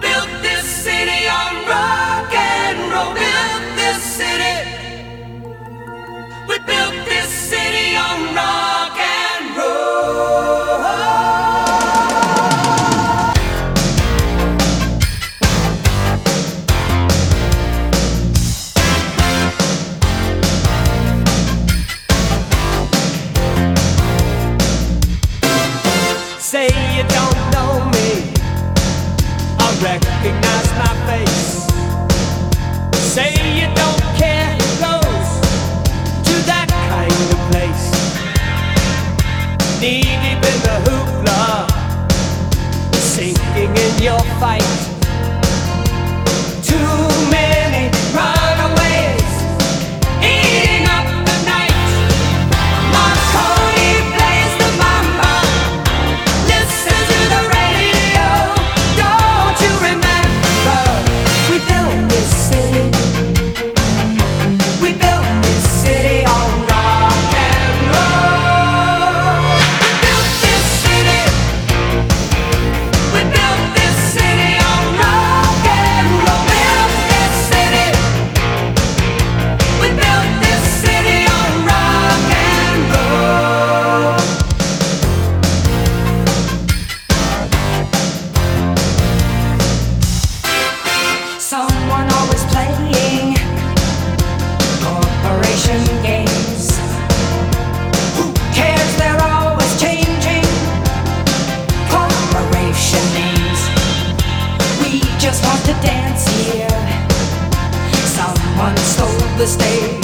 built recognize my face. Say you don't care who goes to that kind of place. Knee deep in the hoopla, sinking in your fight. the stage.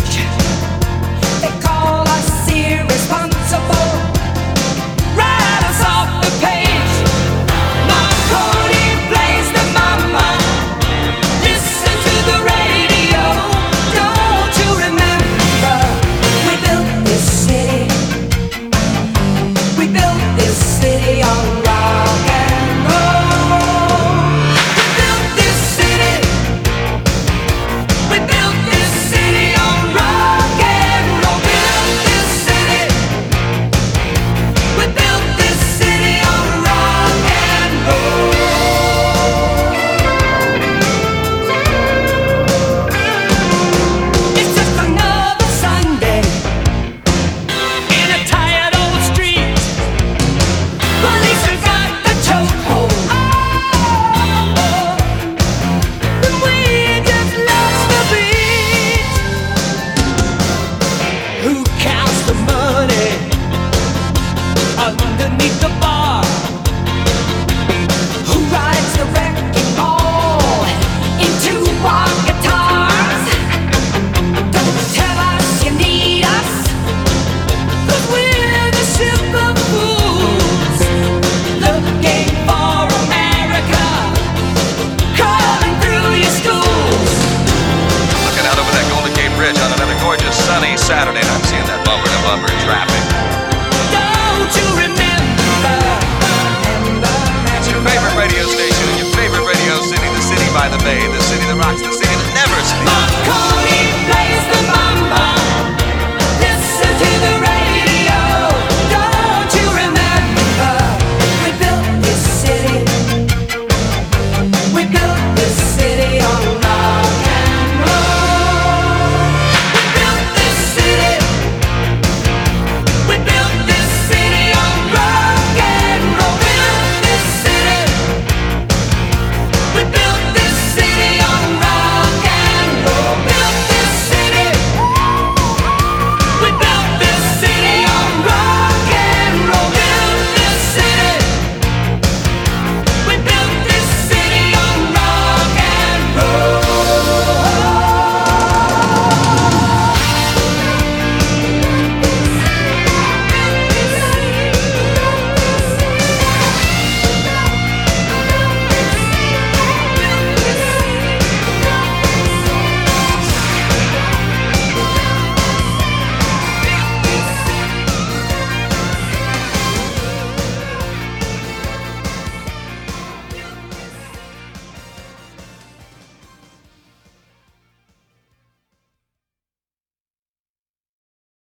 counts the money underneath the bar. sunny Saturday, night, I'm seeing that bumper to bumper traffic.